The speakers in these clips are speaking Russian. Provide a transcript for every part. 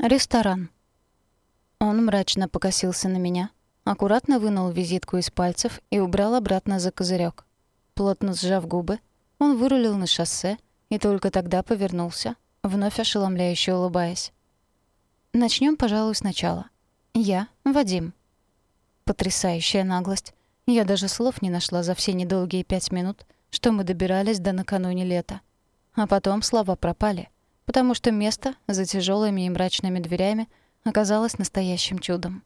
Ресторан. Он мрачно покосился на меня, аккуратно вынул визитку из пальцев и убрал обратно за козырек. Плотно сжав губы, он вырулил на шоссе и только тогда повернулся, вновь ошеломляюще улыбаясь. Начнем, пожалуй, сначала. Я — Вадим. Потрясающая наглость. Я даже слов не нашла за все недолгие пять минут, что мы добирались до накануне лета. А потом слова пропали, потому что место за тяжелыми и мрачными дверями оказалось настоящим чудом.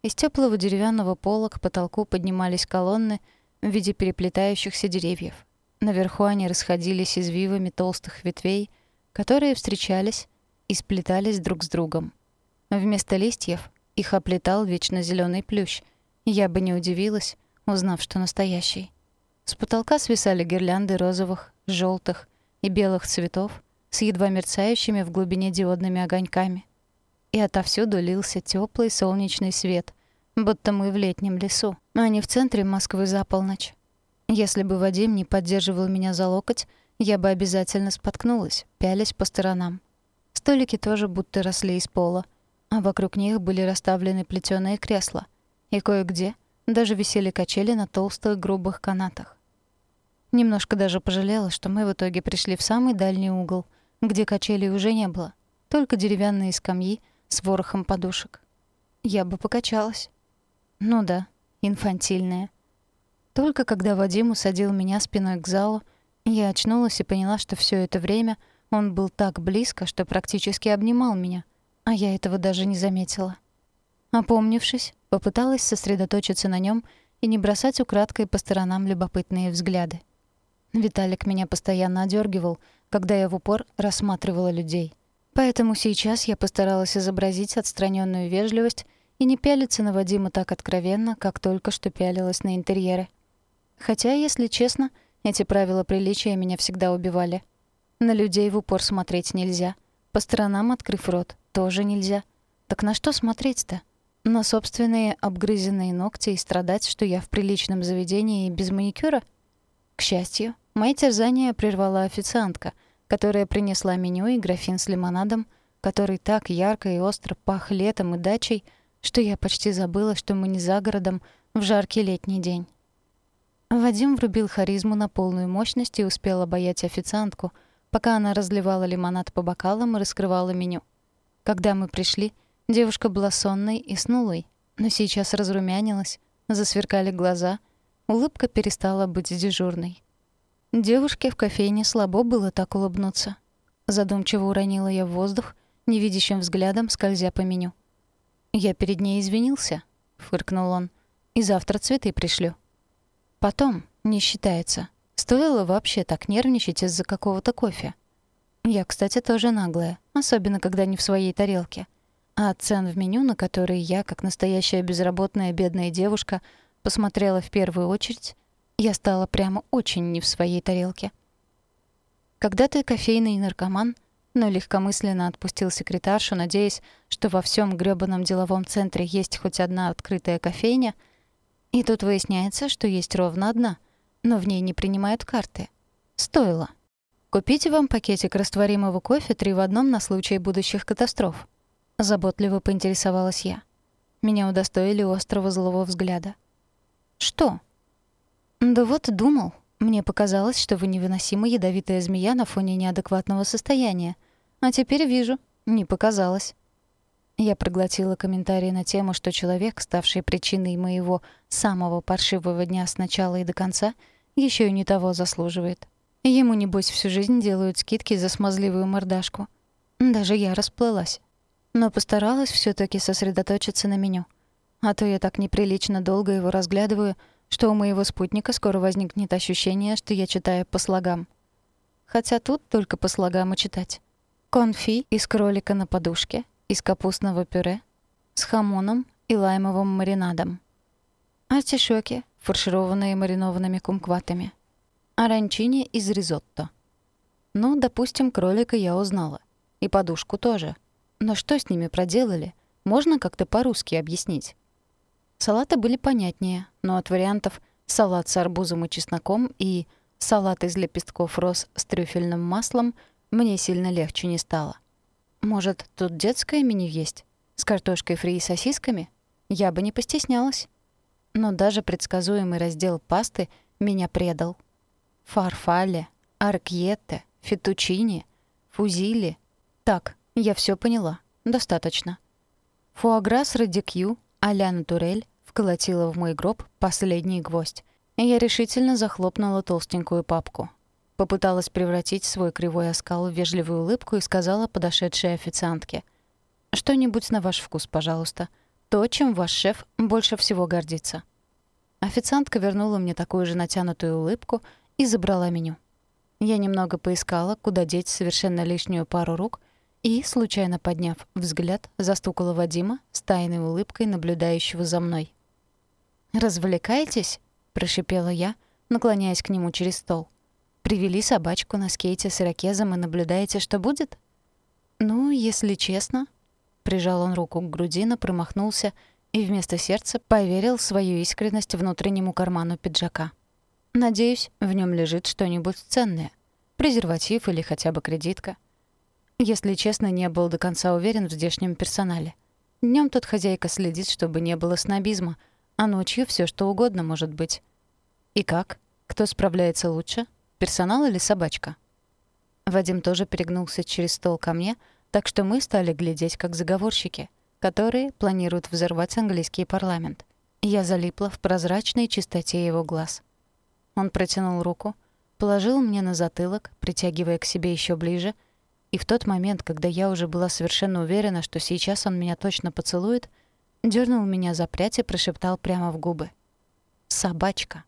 Из теплого деревянного пола к потолку поднимались колонны в виде переплетающихся деревьев. Наверху они расходились извивами толстых ветвей, которые встречались и сплетались друг с другом. Вместо листьев их оплетал вечно зеленый плющ. Я бы не удивилась, узнав, что настоящий. С потолка свисали гирлянды розовых, желтых и белых цветов с едва мерцающими в глубине диодными огоньками. И отовсюду лился теплый солнечный свет, будто мы в летнем лесу, а не в центре Москвы за полночь. Если бы Вадим не поддерживал меня за локоть, я бы обязательно споткнулась, пялясь по сторонам. Столики тоже будто росли из пола, а вокруг них были расставлены плетёные кресла, и кое-где даже висели качели на толстых грубых канатах. Немножко даже пожалела, что мы в итоге пришли в самый дальний угол, где качелей уже не было, только деревянные скамьи с ворохом подушек. Я бы покачалась. Ну да, инфантильная. Только когда Вадим усадил меня спиной к залу, я очнулась и поняла, что все это время он был так близко, что практически обнимал меня, а я этого даже не заметила. Опомнившись, попыталась сосредоточиться на нем и не бросать украдкой по сторонам любопытные взгляды. Виталик меня постоянно одергивал, когда я в упор рассматривала людей. Поэтому сейчас я постаралась изобразить отстраненную вежливость и не пялиться на Вадима так откровенно, как только что пялилась на интерьеры. Хотя, если честно, эти правила приличия меня всегда убивали. На людей в упор смотреть нельзя. По сторонам, открыв рот, тоже нельзя. Так на что смотреть-то? На собственные обгрызенные ногти и страдать, что я в приличном заведении без маникюра? К счастью, мои терзания прервала официантка, которая принесла меню и графин с лимонадом, который так ярко и остро пах летом и дачей, что я почти забыла, что мы не за городом в жаркий летний день. Вадим врубил харизму на полную мощность и успел обаять официантку, пока она разливала лимонад по бокалам и раскрывала меню. Когда мы пришли, девушка была сонной и снулой, но сейчас разрумянилась, засверкали глаза, улыбка перестала быть дежурной. Девушке в кофейне слабо было так улыбнуться. Задумчиво уронила я в воздух, невидящим взглядом скользя по меню. «Я перед ней извинился», — фыркнул он, — «и завтра цветы пришлю». Потом, не считается. Стоило вообще так нервничать из-за какого-то кофе. Я, кстати, тоже наглая, особенно когда не в своей тарелке. А цен в меню, на которые я, как настоящая безработная бедная девушка, посмотрела в первую очередь, я стала прямо очень не в своей тарелке. Когда ты кофейный наркоман, но легкомысленно отпустил секретаршу, надеясь, что во всем грёбаном деловом центре есть хоть одна открытая кофейня — и тут выясняется, что есть ровно одна, но в ней не принимают карты. Стоило. Купите вам пакетик растворимого кофе три в одном на случай будущих катастроф. Заботливо поинтересовалась я. Меня удостоили острого злого взгляда. Что? Да вот думал. Мне показалось, что вы невыносимо ядовитая змея на фоне неадекватного состояния. А теперь вижу, не показалось. Я проглотила комментарии на тему, что человек, ставший причиной моего самого паршивого дня с начала и до конца, еще и не того заслуживает. Ему, небось, всю жизнь делают скидки за смазливую мордашку. Даже я расплылась. Но постаралась все таки сосредоточиться на меню. А то я так неприлично долго его разглядываю, что у моего спутника скоро возникнет ощущение, что я читаю по слогам. Хотя тут только по слогам и читать. Конфи из кролика на подушке — из капустного пюре с хамоном и лаймовым маринадом. Артишоки, фаршированные маринованными кумкватами. Оранчини из ризотто. Ну, допустим, кролика я узнала. И подушку тоже. Но что с ними проделали? Можно как-то по-русски объяснить? Салаты были понятнее, но от вариантов салат с арбузом и чесноком и салат из лепестков роз с трюфельным маслом мне сильно легче не стало. Может, тут детское меню есть? С картошкой фри и сосисками? Я бы не постеснялась. Но даже предсказуемый раздел пасты меня предал. Фарфале, аркьетте, фетучини, фузили. Так, я все поняла. Достаточно. Фуагра с радикью а-ля вколотила в мой гроб последний гвоздь. И я решительно захлопнула толстенькую папку. Попыталась превратить свой кривой оскал в вежливую улыбку и сказала подошедшей официантке. «Что-нибудь на ваш вкус, пожалуйста. То, чем ваш шеф больше всего гордится». Официантка вернула мне такую же натянутую улыбку и забрала меню. Я немного поискала, куда деть совершенно лишнюю пару рук, и, случайно подняв взгляд, застукала Вадима с тайной улыбкой, наблюдающего за мной. «Развлекаетесь?» — прошипела я, наклоняясь к нему через стол. Привели собачку на скейте с ирокезом и наблюдаете, что будет? Ну, если честно, прижал он руку к груди, но промахнулся и вместо сердца поверил свою искренность внутреннему карману пиджака. Надеюсь, в нем лежит что-нибудь ценное. Презерватив или хотя бы кредитка. Если честно, не был до конца уверен в здешнем персонале. Днем тут хозяйка следит, чтобы не было снобизма, а ночью все что угодно может быть. И как? Кто справляется лучше? Персонал или собачка? Вадим тоже перегнулся через стол ко мне, так что мы стали глядеть как заговорщики, которые планируют взорвать английский парламент. Я залипла в прозрачной чистоте его глаз. Он протянул руку, положил мне на затылок, притягивая к себе еще ближе, и в тот момент, когда я уже была совершенно уверена, что сейчас он меня точно поцелует, дернул меня за прядь и прошептал прямо в губы. «Собачка».